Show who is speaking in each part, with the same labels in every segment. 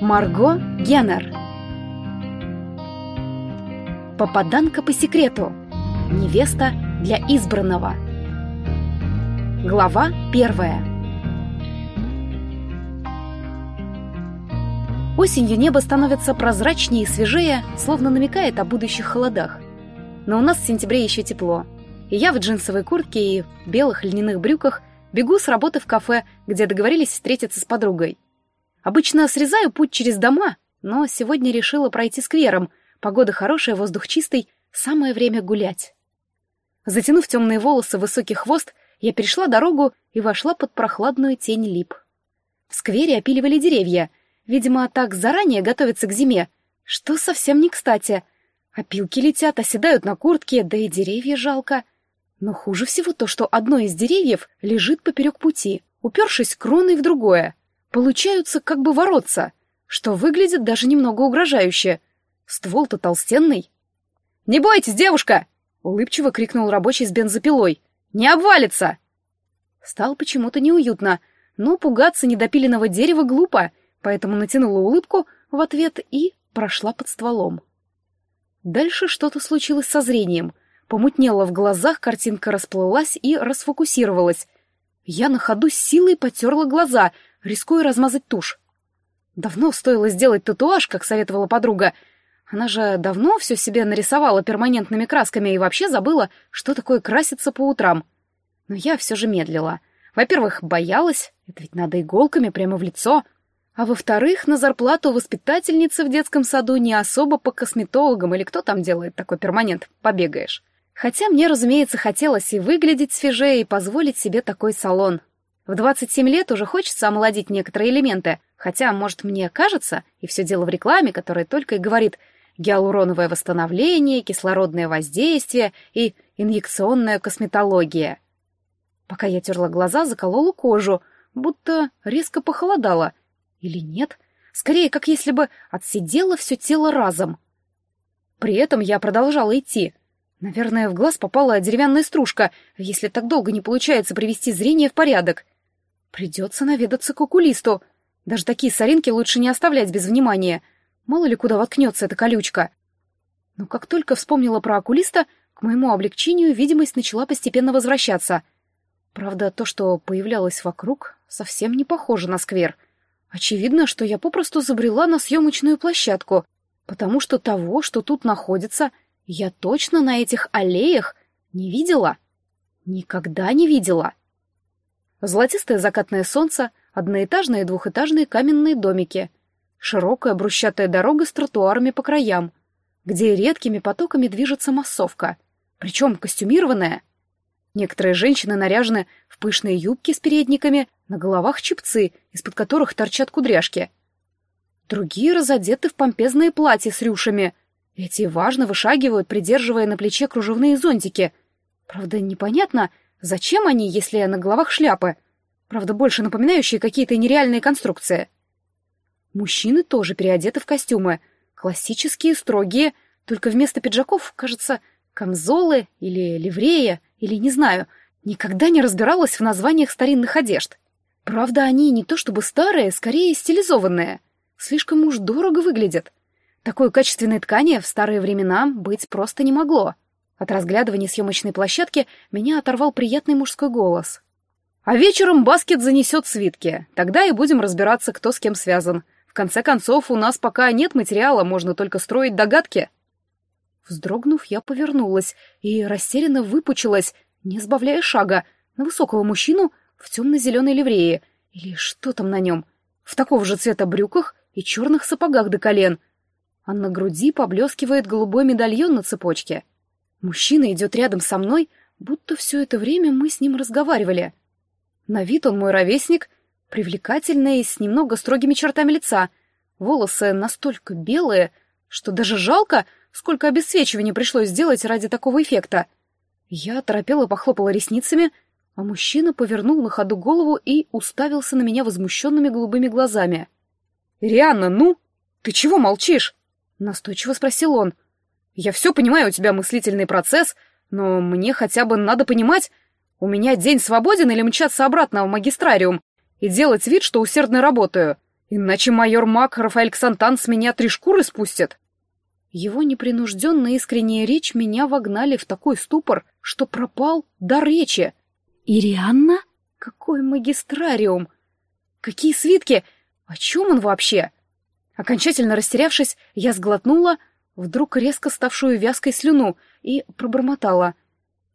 Speaker 1: Марго Геннер Попаданка по секрету Невеста для избранного Глава первая Осенью небо становится прозрачнее и свежее, словно намекает о будущих холодах. Но у нас в сентябре еще тепло. И я в джинсовой куртке и белых льняных брюках бегу с работы в кафе, где договорились встретиться с подругой. Обычно срезаю путь через дома, но сегодня решила пройти сквером. Погода хорошая, воздух чистый, самое время гулять. Затянув темные волосы в высокий хвост, я перешла дорогу и вошла под прохладную тень лип. В сквере опиливали деревья. Видимо, так заранее готовятся к зиме, что совсем не кстати. Опилки летят, оседают на куртке, да и деревья жалко. Но хуже всего то, что одно из деревьев лежит поперек пути, упершись кроной в другое получаются как бы воротца, что выглядит даже немного угрожающе. Ствол-то толстенный. «Не бойтесь, девушка!» — улыбчиво крикнул рабочий с бензопилой. «Не обвалится!» Стало почему-то неуютно, но пугаться недопиленного дерева глупо, поэтому натянула улыбку в ответ и прошла под стволом. Дальше что-то случилось со зрением. Помутнело в глазах, картинка расплылась и расфокусировалась. Я на ходу силой потерла глаза — рискуя размазать тушь. Давно стоило сделать татуаж, как советовала подруга. Она же давно все себе нарисовала перманентными красками и вообще забыла, что такое краситься по утрам. Но я все же медлила. Во-первых, боялась, это ведь надо иголками прямо в лицо. А во-вторых, на зарплату воспитательницы в детском саду не особо по косметологам или кто там делает такой перманент, побегаешь. Хотя мне, разумеется, хотелось и выглядеть свежее, и позволить себе такой салон. В 27 лет уже хочется омолодить некоторые элементы, хотя, может, мне кажется, и все дело в рекламе, которая только и говорит гиалуроновое восстановление, кислородное воздействие и инъекционная косметология. Пока я терла глаза, заколола кожу, будто резко похолодало. Или нет? Скорее, как если бы отсидела все тело разом. При этом я продолжала идти. Наверное, в глаз попала деревянная стружка, если так долго не получается привести зрение в порядок. Придется наведаться к окулисту. Даже такие соринки лучше не оставлять без внимания. Мало ли куда воткнется эта колючка. Но как только вспомнила про окулиста, к моему облегчению видимость начала постепенно возвращаться. Правда, то, что появлялось вокруг, совсем не похоже на сквер. Очевидно, что я попросту забрела на съемочную площадку, потому что того, что тут находится, я точно на этих аллеях не видела. Никогда не видела. Золотистое закатное солнце, одноэтажные и двухэтажные каменные домики, широкая брусчатая дорога с тротуарами по краям, где редкими потоками движется массовка, причем костюмированная. Некоторые женщины наряжены в пышные юбки с передниками, на головах чепцы, из-под которых торчат кудряшки. Другие разодеты в помпезные платья с рюшами. Эти важно вышагивают, придерживая на плече кружевные зонтики. Правда, непонятно, Зачем они, если на головах шляпы? Правда, больше напоминающие какие-то нереальные конструкции. Мужчины тоже переодеты в костюмы. Классические, строгие, только вместо пиджаков, кажется, камзолы или ливрея, или не знаю. Никогда не разбиралась в названиях старинных одежд. Правда, они не то чтобы старые, скорее стилизованные. Слишком уж дорого выглядят. Такой качественной ткани в старые времена быть просто не могло. От разглядывания съемочной площадки меня оторвал приятный мужской голос. «А вечером баскет занесет свитки. Тогда и будем разбираться, кто с кем связан. В конце концов, у нас пока нет материала, можно только строить догадки». Вздрогнув, я повернулась и растерянно выпучилась, не сбавляя шага, на высокого мужчину в темно-зеленой ливрее, или что там на нем, в такого же цвета брюках и черных сапогах до колен, а на груди поблескивает голубой медальон на цепочке — Мужчина идет рядом со мной, будто все это время мы с ним разговаривали. На вид он мой ровесник, привлекательный, с немного строгими чертами лица. Волосы настолько белые, что даже жалко, сколько обесцвечивания пришлось сделать ради такого эффекта. Я торопела похлопала ресницами, а мужчина повернул на ходу голову и уставился на меня возмущенными голубыми глазами. «Рианна, ну? Ты чего молчишь?» — настойчиво спросил он. — я все понимаю, у тебя мыслительный процесс, но мне хотя бы надо понимать, у меня день свободен или мчаться обратно в магистрариум и делать вид, что усердно работаю.
Speaker 2: Иначе майор Мак Рафаэль Ксантан с меня три шкуры спустит.
Speaker 1: Его непринужденная искренняя речь меня вогнали в такой ступор, что пропал до речи. «Ирианна? Какой магистрариум? Какие свитки? О чем он вообще?» Окончательно растерявшись, я сглотнула вдруг резко ставшую вязкой слюну и пробормотала.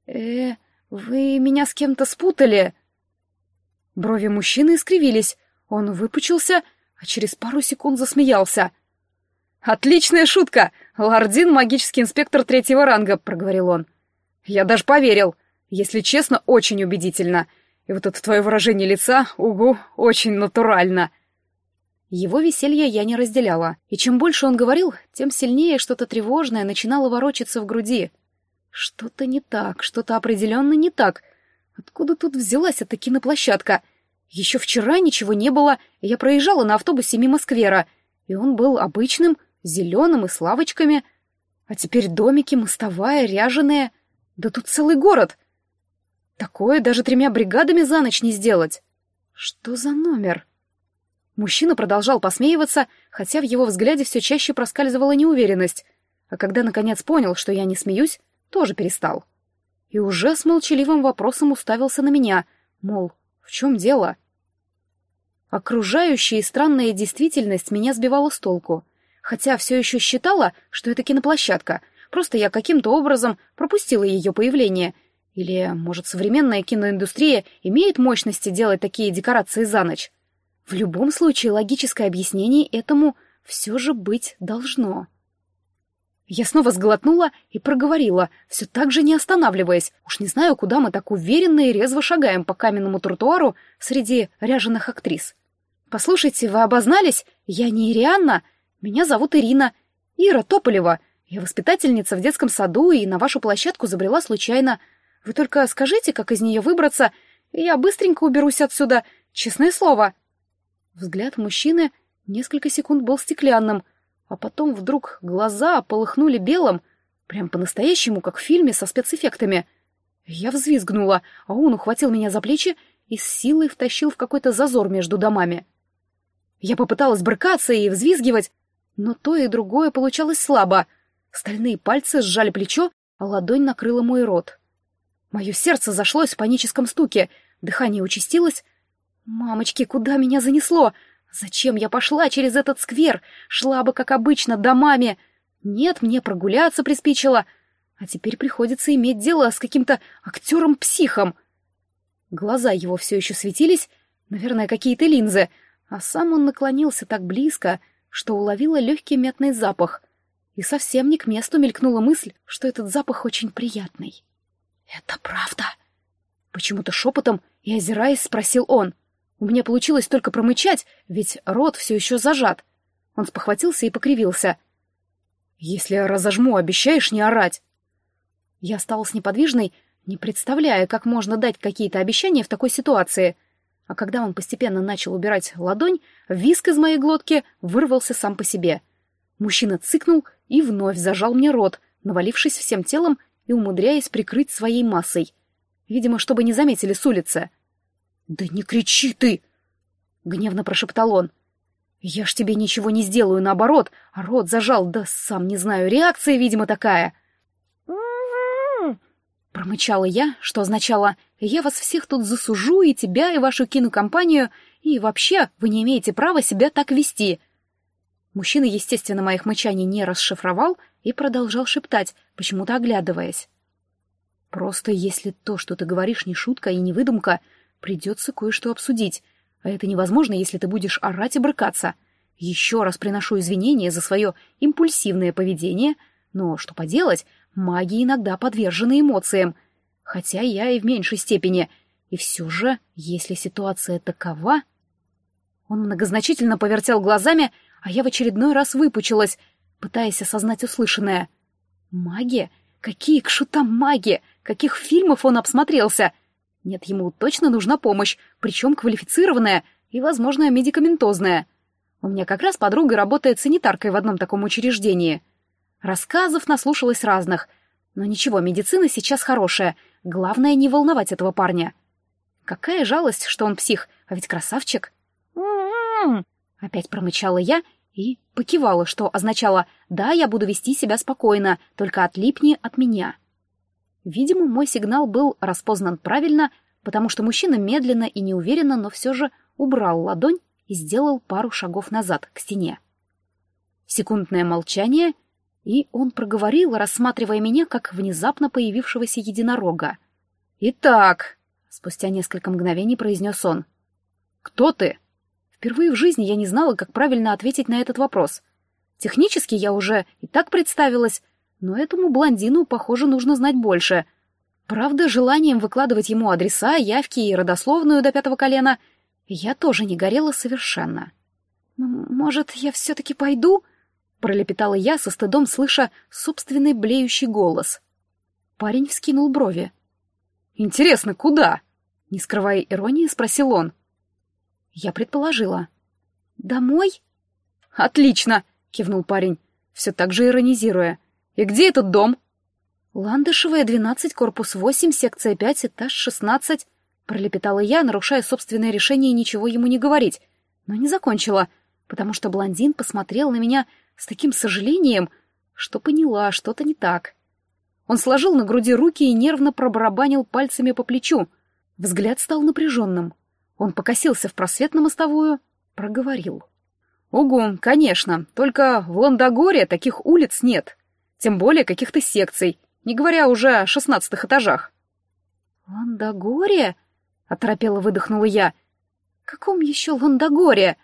Speaker 1: «Э, вы меня с кем-то спутали?» Брови мужчины искривились, он выпучился, а через пару секунд засмеялся.
Speaker 2: «Отличная шутка! Лордин — магический инспектор третьего ранга», — проговорил он. «Я даже поверил. Если честно, очень убедительно. И вот это твое выражение лица, угу, очень натурально».
Speaker 1: Его веселье я не разделяла, и чем больше он говорил, тем сильнее что-то тревожное начинало ворочаться в груди. Что-то не так, что-то определенно не так. Откуда тут взялась эта киноплощадка? Еще вчера ничего не было, я проезжала на автобусе мимо сквера, и он был обычным, зеленым и с лавочками. А теперь домики, мостовая, ряженые. Да тут целый город. Такое даже тремя бригадами за ночь не сделать. Что за номер? Мужчина продолжал посмеиваться, хотя в его взгляде все чаще проскальзывала неуверенность. А когда наконец понял, что я не смеюсь, тоже перестал. И уже с молчаливым вопросом уставился на меня, мол, в чем дело? Окружающая и странная действительность меня сбивала с толку хотя все еще считала, что это киноплощадка, просто я каким-то образом пропустила ее появление. Или, может, современная киноиндустрия имеет мощности делать такие декорации за ночь? В любом случае, логическое объяснение этому все же быть должно. Я снова сглотнула и проговорила, все так же не останавливаясь. Уж не знаю, куда мы так уверенно и резво шагаем по каменному тротуару среди ряженых актрис. «Послушайте, вы обознались? Я не Ирианна. Меня зовут Ирина. Ира Тополева. Я воспитательница в детском саду и на вашу площадку забрела случайно. Вы только скажите, как из нее выбраться, и я быстренько уберусь отсюда. Честное слово. Взгляд мужчины несколько секунд был стеклянным, а потом вдруг глаза полыхнули белым, прям по-настоящему, как в фильме со спецэффектами. Я взвизгнула, а он ухватил меня за плечи и с силой втащил в какой-то зазор между домами. Я попыталась брыкаться и взвизгивать, но то и другое получалось слабо. Стальные пальцы сжали плечо, а ладонь накрыла мой рот. Мое сердце зашлось в паническом стуке, дыхание участилось. «Мамочки, куда меня занесло? Зачем я пошла через этот сквер? Шла бы, как обычно, домами. Нет, мне прогуляться приспичило. А теперь приходится иметь дело с каким-то актером-психом». Глаза его все еще светились, наверное, какие-то линзы, а сам он наклонился так близко — что уловила легкий мятный запах, и совсем не к месту мелькнула мысль, что этот запах очень приятный. «Это правда?» Почему-то шепотом и озираясь спросил он. У меня получилось только промычать, ведь рот все еще зажат. Он спохватился и покривился. «Если разожму, обещаешь не орать?» Я осталась неподвижной, не представляя, как можно дать какие-то обещания в такой ситуации — а когда он постепенно начал убирать ладонь, виск из моей глотки вырвался сам по себе. Мужчина цыкнул и вновь зажал мне рот, навалившись всем телом и умудряясь прикрыть своей массой. Видимо, чтобы не заметили с улицы. «Да не кричи ты!» — гневно прошептал он. «Я ж тебе ничего не сделаю, наоборот, а рот зажал, да сам не знаю, реакция, видимо, такая». Промычала я, что означало «я вас всех тут засужу, и тебя, и вашу кинокомпанию, и вообще вы не имеете права себя так вести». Мужчина, естественно, моих мычаний не расшифровал и продолжал шептать, почему-то оглядываясь. «Просто если то, что ты говоришь, не шутка и не выдумка, придется кое-что обсудить, а это невозможно, если ты будешь орать и брыкаться. Еще раз приношу извинения за свое импульсивное поведение, но что поделать, Маги иногда подвержены эмоциям, хотя я и в меньшей степени. И все же, если ситуация такова... Он многозначительно повертел глазами, а я в очередной раз выпучилась, пытаясь осознать услышанное. Маги? Какие к шутам маги? Каких фильмов он обсмотрелся? Нет, ему точно нужна помощь, причем квалифицированная и, возможно, медикаментозная. У меня как раз подруга работает санитаркой в одном таком учреждении — Рассказов наслушалась разных. Но ничего, медицина сейчас хорошая. Главное, не волновать этого парня. Какая жалость, что он псих, а ведь красавчик. Опять промычала я и покивала, что означало «да, я буду вести себя спокойно, только отлипни от меня». Видимо, мой сигнал был распознан правильно, потому что мужчина медленно и неуверенно, но все же убрал ладонь и сделал пару шагов назад, к стене. Секундное молчание, и он проговорил, рассматривая меня как внезапно появившегося единорога. «Итак», — спустя несколько мгновений произнес он, — «кто ты?» Впервые в жизни я не знала, как правильно ответить на этот вопрос. Технически я уже и так представилась, но этому блондину, похоже, нужно знать больше. Правда, желанием выкладывать ему адреса, явки и родословную до пятого колена я тоже не горела совершенно. «Может, я все-таки пойду?» — пролепетала я со стыдом, слыша собственный блеющий голос. Парень вскинул брови. «Интересно, куда?» — не скрывая иронии, спросил он. Я предположила. «Домой?» «Отлично!» — кивнул парень, все так же иронизируя. «И где этот дом?» «Ландышевая, 12, корпус 8, секция 5, этаж 16», — пролепетала я, нарушая собственное решение ничего ему не говорить, но не закончила, потому что блондин посмотрел на меня с таким сожалением, что поняла, что-то не так. Он сложил на груди руки и нервно пробарабанил пальцами по плечу. Взгляд стал напряженным. Он покосился в просвет на мостовую, проговорил. «Угу, конечно, только в Ландогоре таких улиц нет, тем более каких-то секций, не говоря уже о шестнадцатых этажах». «Ландогоре?» — оторопело выдохнула я. «Каком еще Ландогоре?»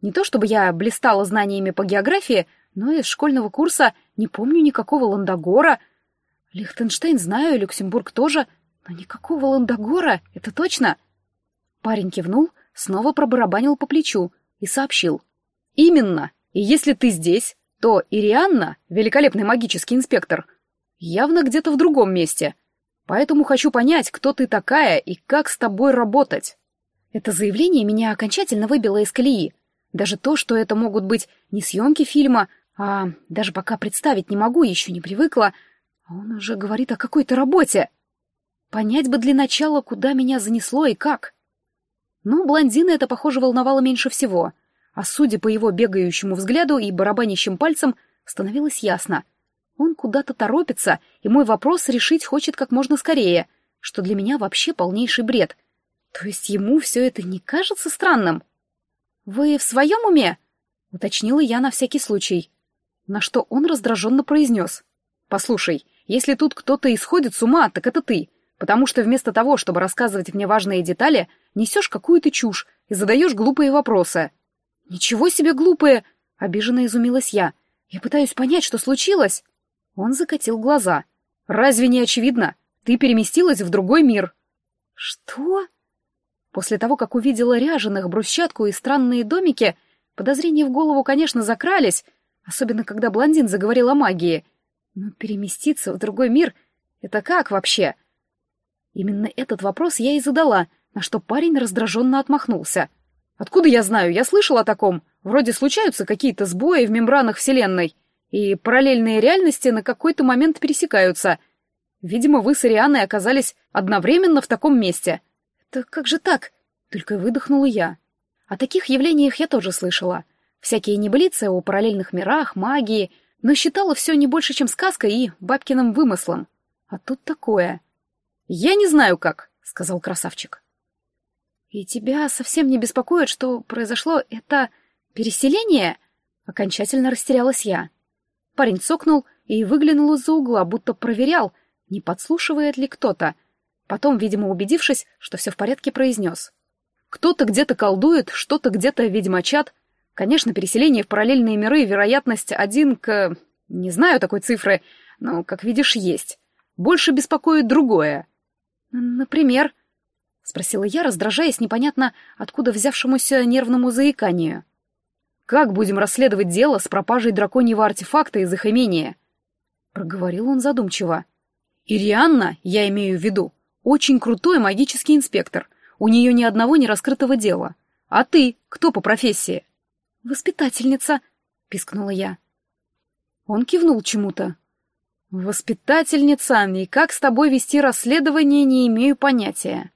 Speaker 1: Не то чтобы я блистала знаниями по географии, но из школьного курса не помню никакого Ландогора. Лихтенштейн знаю, Люксембург тоже, но никакого Ландогора, это точно. Парень кивнул, снова пробарабанил по плечу и сообщил. «Именно. И если ты здесь, то Ирианна, великолепный магический инспектор, явно где-то в другом месте. Поэтому хочу понять, кто ты такая и как с тобой работать». Это заявление меня окончательно выбило из колеи. Даже то, что это могут быть не съемки фильма, а даже пока представить не могу, еще не привыкла, а он уже говорит о какой-то работе. Понять бы для начала, куда меня занесло и как. Но блондина это, похоже, волновало меньше всего, а судя по его бегающему взгляду и барабанящим пальцам, становилось ясно. Он куда-то торопится, и мой вопрос решить хочет как можно скорее, что для меня вообще полнейший бред. То есть ему все это не кажется странным? «Вы в своем уме?» — уточнила я на всякий случай. На что он раздраженно произнес. «Послушай, если тут кто-то исходит с ума, так это ты потому что вместо того, чтобы рассказывать мне важные детали, несешь какую-то чушь и задаешь глупые вопросы. «Ничего себе глупые!» — обиженно изумилась я. «Я пытаюсь понять, что случилось». Он закатил глаза. «Разве не очевидно? Ты переместилась в другой мир». «Что?» После того, как увидела ряженых, брусчатку и странные домики, подозрения в голову, конечно, закрались, особенно когда блондин заговорил о магии. Но переместиться в другой мир — это как вообще? — Именно этот вопрос я и задала, на что парень раздраженно отмахнулся. «Откуда я знаю? Я слышал о таком. Вроде случаются какие-то сбои в мембранах Вселенной, и параллельные реальности на какой-то момент пересекаются. Видимо, вы с Арианой оказались одновременно в таком месте». «Это как же так?» — только выдохнула я. О таких явлениях я тоже слышала. Всякие небылицы о параллельных мирах, магии, но считала все не больше, чем сказкой и бабкиным вымыслом. А тут такое. «Я не знаю как», — сказал красавчик. «И тебя совсем не беспокоит, что произошло это переселение?» Окончательно растерялась я. Парень цокнул и выглянул из-за угла, будто проверял, не подслушивает ли кто-то. Потом, видимо, убедившись, что все в порядке, произнес. «Кто-то где-то колдует, что-то где-то ведьмачат. Конечно, переселение в параллельные миры вероятность один к... Не знаю такой цифры, но, как видишь, есть. Больше беспокоит другое. «Например?» — спросила я, раздражаясь непонятно откуда взявшемуся нервному заиканию. «Как будем расследовать дело с пропажей драконьего артефакта из их имения?» — проговорил он задумчиво. «Ирианна, я имею в виду, очень крутой магический инспектор. У нее ни одного не раскрытого дела. А ты кто по профессии?» «Воспитательница», — пискнула я. Он кивнул чему-то, «Воспитательница, и как с тобой вести расследование, не имею понятия».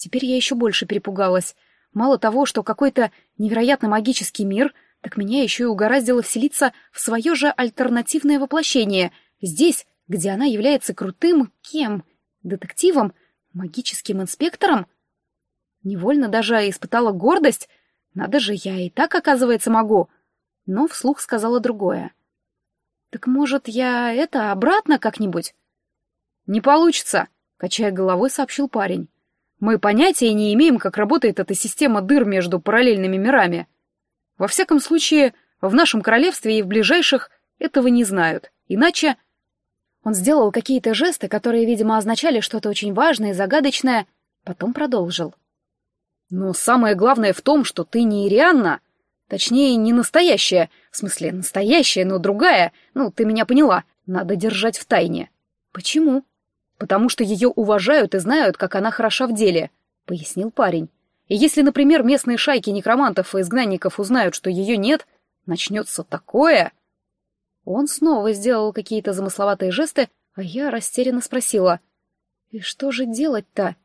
Speaker 1: Теперь я еще больше перепугалась. Мало того, что какой-то невероятно магический мир, так меня еще и угораздило вселиться в свое же альтернативное воплощение, здесь, где она является крутым кем? Детективом? Магическим инспектором? Невольно даже испытала гордость. Надо же, я и так, оказывается, могу. Но вслух сказала другое. «Так, может, я это обратно как-нибудь?» «Не получится», — качая головой, сообщил парень. Мы понятия не имеем, как работает эта система дыр между параллельными мирами. Во всяком случае, в нашем королевстве и в ближайших этого не знают. Иначе... Он сделал какие-то жесты, которые, видимо, означали что-то очень важное и загадочное, потом продолжил. Но самое главное в том, что ты не Ирианна, точнее, не настоящая, в смысле, настоящая, но другая, ну, ты меня поняла, надо держать в тайне. Почему? Потому что ее уважают и знают, как она хороша в деле», — пояснил парень. «И если, например, местные шайки некромантов и изгнанников узнают, что ее нет, начнется такое...» Он снова сделал какие-то замысловатые жесты, а я растерянно спросила. «И что же делать-то?»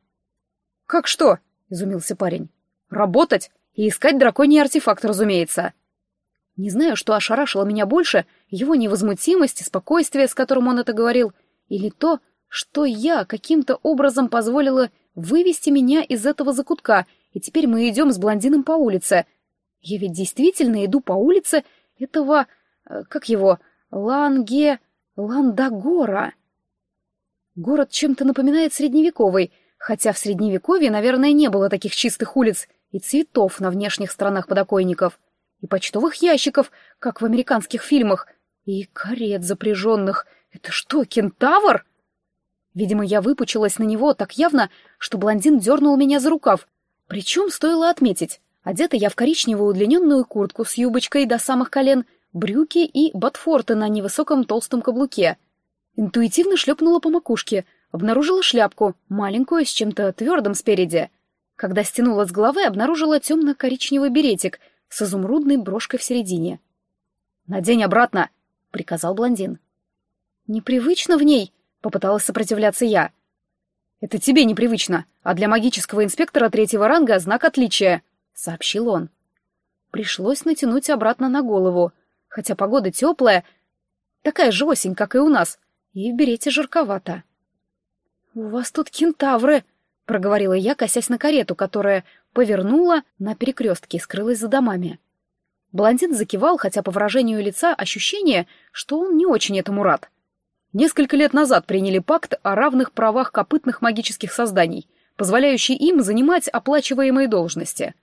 Speaker 1: «Как что?» — изумился парень. «Работать и искать драконий артефакт, разумеется». Не знаю, что ошарашило меня больше, его невозмутимость и спокойствие, с которым он это говорил, или то, что я каким-то образом позволила вывести меня из этого закутка, и теперь мы идем с блондином по улице. Я ведь действительно иду по улице этого... Э, как его? Ланге... Ландагора. Город чем-то напоминает средневековый, хотя в средневековье, наверное, не было таких чистых улиц и цветов на внешних сторонах подоконников, и почтовых ящиков, как в американских фильмах, и карет запряженных. Это что, кентавр? Видимо, я выпучилась на него так явно, что блондин дернул меня за рукав. Причем стоило отметить, одета я в коричневую удлиненную куртку с юбочкой до самых колен, брюки и ботфорты на невысоком толстом каблуке. Интуитивно шлепнула по макушке, обнаружила шляпку, маленькую, с чем-то твердым спереди. Когда стянула с головы, обнаружила темно-коричневый беретик с изумрудной брошкой в середине. «Надень обратно!» — приказал блондин. «Непривычно в ней!» Попыталась сопротивляться я. «Это тебе непривычно, а для магического инспектора третьего ранга знак отличия», — сообщил он. Пришлось натянуть обратно на голову, хотя погода теплая, такая же осень, как и у нас, и в берете жарковато. «У вас тут кентавры», — проговорила я, косясь на карету, которая повернула на перекрестке и скрылась за домами. Блондин закивал, хотя по выражению лица ощущение, что он не очень этому рад. Несколько лет назад приняли пакт о равных правах копытных магических созданий, позволяющий им занимать оплачиваемые должности.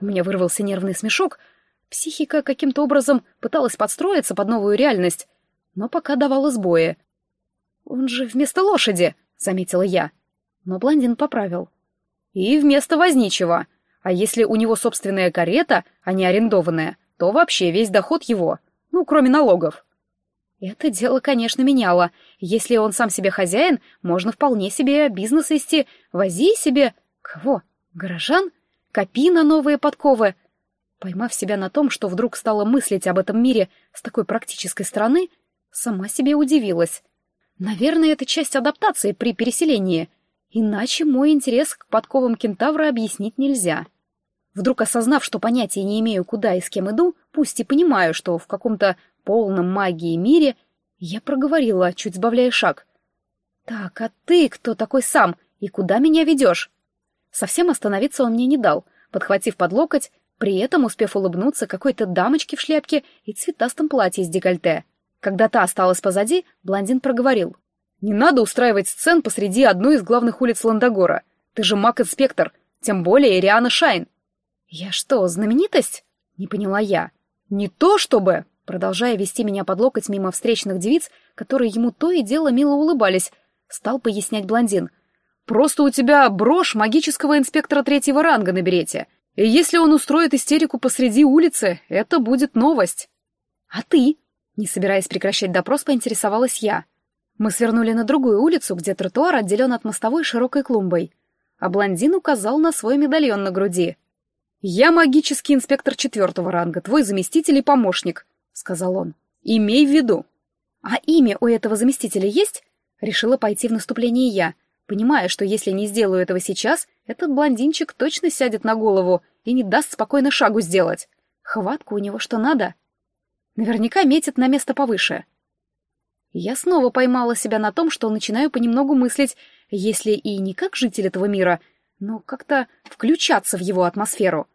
Speaker 1: У меня вырвался нервный смешок. Психика каким-то образом пыталась подстроиться под новую реальность, но пока давала сбои. «Он же вместо лошади», — заметила я. Но блондин поправил. «И вместо возничего. А если у него собственная карета, а не арендованная, то вообще весь доход его. Ну, кроме налогов». Это дело, конечно, меняло. Если он сам себе хозяин, можно вполне себе бизнес вести. Вози себе... Кого? Горожан? Копи на новые подковы. Поймав себя на том, что вдруг стала мыслить об этом мире с такой практической стороны, сама себе удивилась. Наверное, это часть адаптации при переселении. Иначе мой интерес к подковам кентавра объяснить нельзя. Вдруг осознав, что понятия не имею, куда и с кем иду, пусть и понимаю, что в каком-то полном магии мире, я проговорила, чуть сбавляя шаг. «Так, а ты кто такой сам и куда меня ведешь?» Совсем остановиться он мне не дал, подхватив под локоть, при этом успев улыбнуться какой-то дамочке в шляпке и цветастом платье с декольте. Когда та осталась позади, блондин проговорил. «Не надо устраивать сцен посреди одной из главных улиц Ландогора. Ты же маг-инспектор, тем более Ириана Шайн». «Я что, знаменитость?» — не поняла я. «Не то чтобы...» Продолжая вести меня под локоть мимо встречных девиц, которые ему то и дело мило улыбались, стал пояснять блондин. «Просто у тебя брошь магического инспектора третьего ранга на берете. И если он устроит истерику посреди улицы, это будет новость». «А ты?» Не собираясь прекращать допрос, поинтересовалась я. Мы свернули на другую улицу, где тротуар отделен от мостовой широкой клумбой. А блондин указал на свой медальон на груди. «Я магический инспектор четвертого ранга, твой заместитель и помощник», — сказал он. «Имей в виду». «А имя у этого заместителя есть?» Решила пойти в наступление я, понимая, что если не сделаю этого сейчас, этот блондинчик точно сядет на голову и не даст спокойно шагу сделать. Хватка у него что надо. Наверняка метит на место повыше. Я снова поймала себя на том, что начинаю понемногу мыслить, если и не как житель этого мира, но как-то включаться в его атмосферу.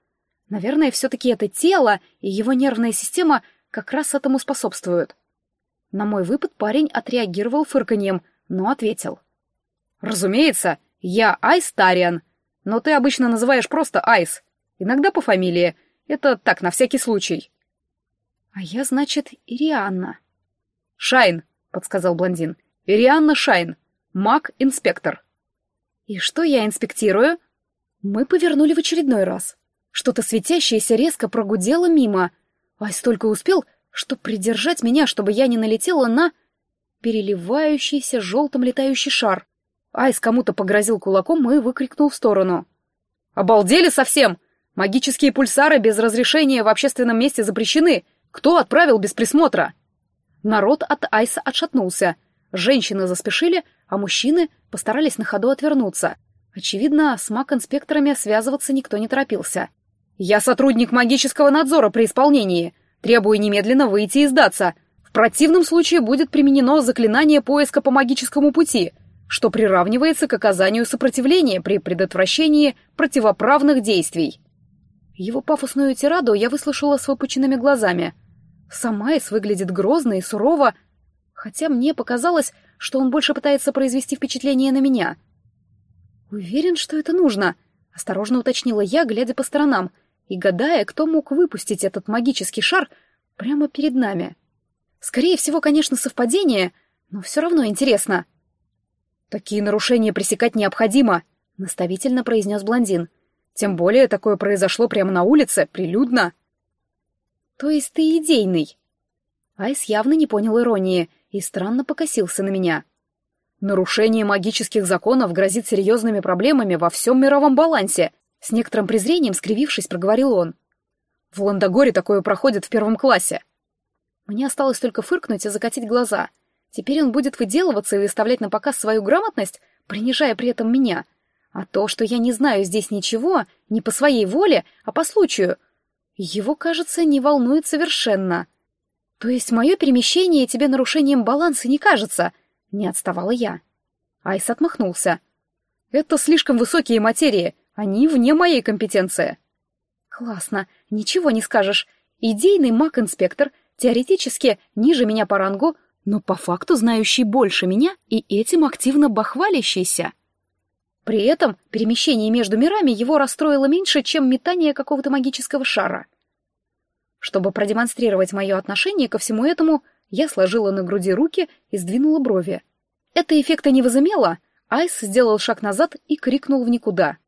Speaker 1: Наверное, все-таки это тело и его нервная система как раз этому способствуют. На мой выпад парень отреагировал фырканьем, но ответил. «Разумеется, я Айс Тариан, но ты обычно называешь просто Айс, иногда по фамилии. Это так, на всякий случай». «А я, значит, Ирианна». «Шайн», — подсказал блондин. «Ирианна Шайн, маг-инспектор». «И что я инспектирую?» Мы повернули в очередной раз. Что-то светящееся резко прогудело мимо. Айс только успел, что придержать меня, чтобы я не налетела на переливающийся желтым летающий шар. Айс кому-то погрозил кулаком и выкрикнул в сторону. «Обалдели совсем! Магические пульсары без разрешения в общественном месте запрещены! Кто отправил без присмотра?» Народ от Айса отшатнулся. Женщины заспешили, а мужчины постарались на ходу отвернуться. Очевидно, с маг-инспекторами связываться никто не торопился. «Я сотрудник магического надзора при исполнении. Требую немедленно выйти и сдаться. В противном случае будет применено заклинание поиска по магическому пути, что приравнивается к оказанию сопротивления при предотвращении противоправных действий». Его пафосную тираду я выслушала с выпученными глазами. Сама Эс выглядит грозно и сурово, хотя мне показалось, что он больше пытается произвести впечатление на меня. «Уверен, что это нужно», — осторожно уточнила я, глядя по сторонам — и гадая, кто мог выпустить этот магический шар прямо перед нами. Скорее всего, конечно, совпадение, но все равно интересно. «Такие нарушения пресекать необходимо», — наставительно произнес блондин. «Тем более такое произошло прямо на улице, прилюдно». «То есть ты идейный?» Айс явно не понял иронии и странно покосился на меня. «Нарушение магических законов грозит серьезными проблемами во всем мировом балансе», с некоторым презрением, скривившись, проговорил он. В Ландогоре такое проходит в первом классе. Мне осталось только фыркнуть и закатить глаза. Теперь он будет выделываться и выставлять на показ свою грамотность, принижая при этом меня. А то, что я не знаю здесь ничего, не по своей воле, а по случаю, его, кажется, не волнует совершенно. То есть мое перемещение тебе нарушением баланса не кажется? Не отставала я. Айс отмахнулся. Это слишком высокие материи. Они вне моей компетенции. Классно, ничего не скажешь. Идейный маг-инспектор, теоретически ниже меня по рангу, но по факту знающий больше меня и этим активно бахвалящийся. При этом перемещение между мирами его расстроило меньше, чем метание какого-то магического шара. Чтобы продемонстрировать мое отношение ко всему этому, я сложила на груди руки и сдвинула брови. Это эффекта не возымело, Айс сделал шаг назад и крикнул в никуда.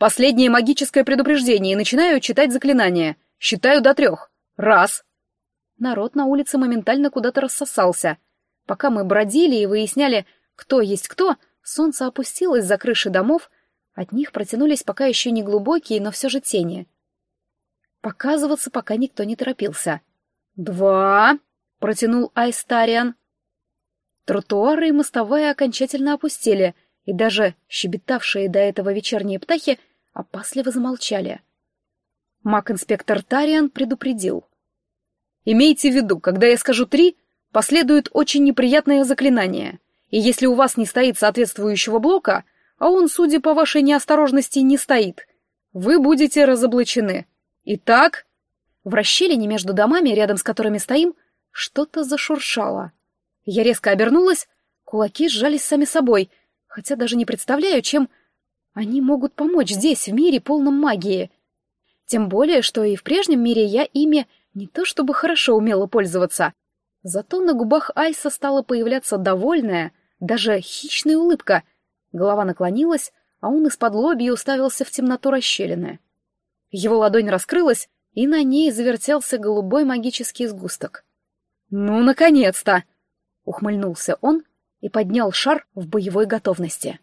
Speaker 1: Последнее магическое предупреждение и начинаю читать заклинание. Считаю до трех. Раз. Народ на улице моментально куда-то рассосался. Пока мы бродили и выясняли, кто есть кто, солнце опустилось за крыши домов, от них протянулись пока еще не глубокие, но все же тени. Показываться пока никто не торопился. «Два!» — протянул Айстариан. Тротуары и мостовая окончательно опустели, и даже щебетавшие до этого вечерние птахи опасливо замолчали. Маг-инспектор Тариан предупредил. «Имейте в виду, когда я скажу три, последует очень неприятное заклинание, и если у вас не стоит соответствующего блока, а он, судя по вашей неосторожности, не стоит, вы будете разоблачены. Итак...» В расщелине между домами, рядом с которыми стоим, что-то зашуршало. Я резко обернулась, кулаки сжались сами собой, хотя даже не представляю, чем они могут помочь здесь, в мире полном магии. Тем более, что и в прежнем мире я ими не то чтобы хорошо умела пользоваться. Зато на губах Айса стала появляться довольная, даже хищная улыбка. Голова наклонилась, а он из-под лобья уставился в темноту расщелины. Его ладонь раскрылась, и на ней завертелся голубой магический сгусток. «Ну, наконец-то!» — ухмыльнулся он и поднял шар в боевой готовности.